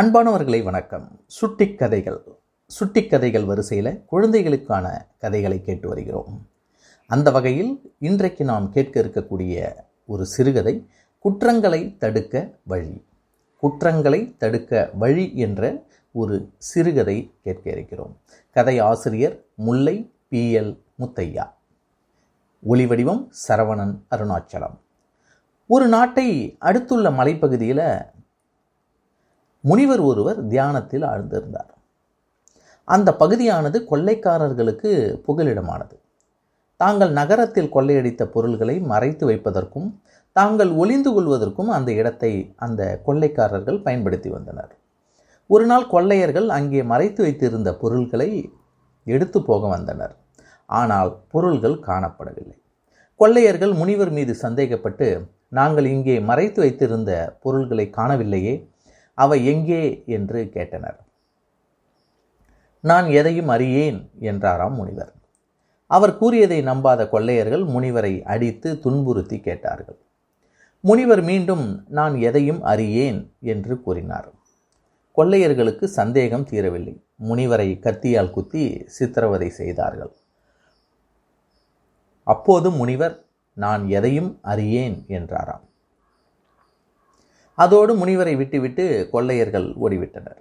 அன்பானவர்களை வணக்கம். சுட்டிக் கதைகள். சுட்டிக் கதைகள் வரிசையில் குழந்தைகளுக்கான கதைகளை கேட்டு வருகிறோம். அந்த வகையில் இன்றைக்கு நாம் கேட்க இருக்கக்கூடிய ஒரு சிறுகதை குற்றங்களை தடுக்க வழி. குற்றங்களை தடுக்க வழி என்ற ஒரு சிறுகதை கேட்க இருக்கிறோம். கதை ஆசிரியர் முல்லை பி. எல். முத்தையா. ஒளிவடிவம் சரவணன் அருணாச்சலம். ஒரு நாட்டை அடுத்துள்ள மலைப்பகுதியில் முனிவர் ஒருவர் தியானத்தில் ஆழ்ந்திருந்தார். அந்த பகுதியானது கொள்ளைக்காரர்களுக்கு புகலிடமானது. தாங்கள் நகரத்தில் கொள்ளையடித்த பொருள்களை மறைத்து வைப்பதற்கும் தாங்கள் ஒளிந்து கொள்வதற்கும் அந்த இடத்தை அந்த கொள்ளைக்காரர்கள் பயன்படுத்தி வந்தனர். ஒரு நாள் கொள்ளையர்கள் அங்கே மறைத்து வைத்திருந்த பொருள்களை எடுத்து போக வந்தனர். ஆனால் பொருள்கள் காணப்படவில்லை. கொள்ளையர்கள் முனிவர் மீது சந்தேகப்பட்டு நாங்கள் இங்கே மறைத்து வைத்திருந்த பொருள்களை காணவில்லையே அவை எங்கே என்று கேட்டனர். நான் எதையும் அறியேன் என்றாராம் முனிவர். அவர் கூறியதை நம்பாத கொள்ளையர்கள் முனிவரை அடித்து துன்புறுத்தி கேட்டார்கள். முனிவர் மீண்டும் நான் எதையும் அறியேன் என்று கூறினார். கொள்ளையர்களுக்கு சந்தேகம் தீரவில்லை. முனிவரை கத்தியால் குத்தி சித்திரவதை செய்தார்கள். அப்போது முனிவர் நான் எதையும் அறியேன் என்றாராம். அதோடு முனிவரை விட்டுவிட்டு கொள்ளையர்கள் ஓடிவிட்டனர்.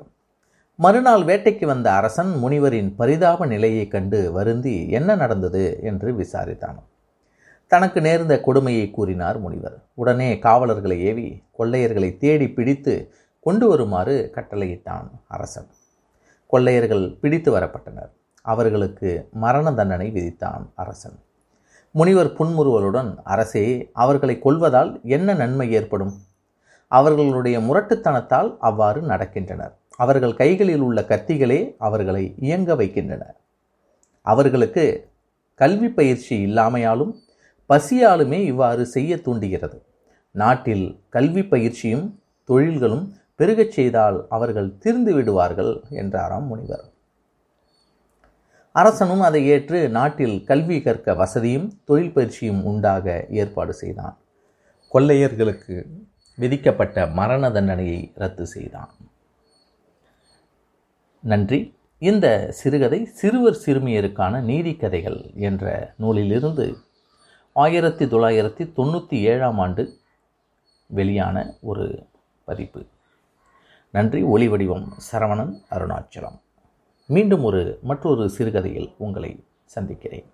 மறுநாள் வேட்டைக்கு வந்த அரசன் முனிவரின் பரிதாப நிலையைக் கண்டு வருந்தி என்ன நடந்தது? என்று விசாரித்தான். தனக்கு நேர்ந்த கொடுமையை கூறினார் முனிவர். உடனே காவலர்களை ஏவி கொள்ளையர்களை தேடி பிடித்து கொண்டு வருமாறு கட்டளையிட்டான் அரசன். கொள்ளையர்கள் பிடித்து வரப்பட்டனர். அவர்களுக்கு மரண தண்டனை விதித்தான் அரசன். முனிவர் புன்முறுவலுடன் அரசே அவர்களை கொல்வதால் என்ன நன்மை ஏற்படும்? அவர்களுடைய முரட்டுத்தனத்தால் அவ்வாறு நடக்கின்றனர். அவர்கள் கைகளில் உள்ள கத்திகளே அவர்களை இயங்க வைக்கின்றன. அவர்களுக்கு கல்வி பயிற்சி இல்லாமையாலும் பசியாலுமே இவ்வாறு செய்ய தூண்டுகிறது. நாட்டில் கல்வி பயிற்சியும் தொழில்களும் பெருகச் செய்தால் அவர்கள் திருந்து விடுவார்கள் என்றாராம் முனிவர். அரசனும் அதை ஏற்று நாட்டில் கல்வி கற்க வசதியும் தொழில் பயிற்சியும் உண்டாக ஏற்பாடு செய்தான். கொள்ளையர்களுக்கு விதிக்கப்பட்ட மரண தண்டனையை ரத்து செய்தான். நன்றி. இந்த சிறுகதை சிறுவர் சிறுமியருக்கான நீதி கதைகள் என்ற நூலிலிருந்து ஆயிரத்தி தொள்ளாயிரத்தி தொண்ணூற்றி ஏழாம் ஆண்டு வெளியான ஒரு பதிப்பு. நன்றி. ஒளி வடிவம் சரவணன் அருணாச்சலம். மீண்டும் ஒரு மற்றொரு சிறுகதையில் உங்களை சந்திக்கிறேன்.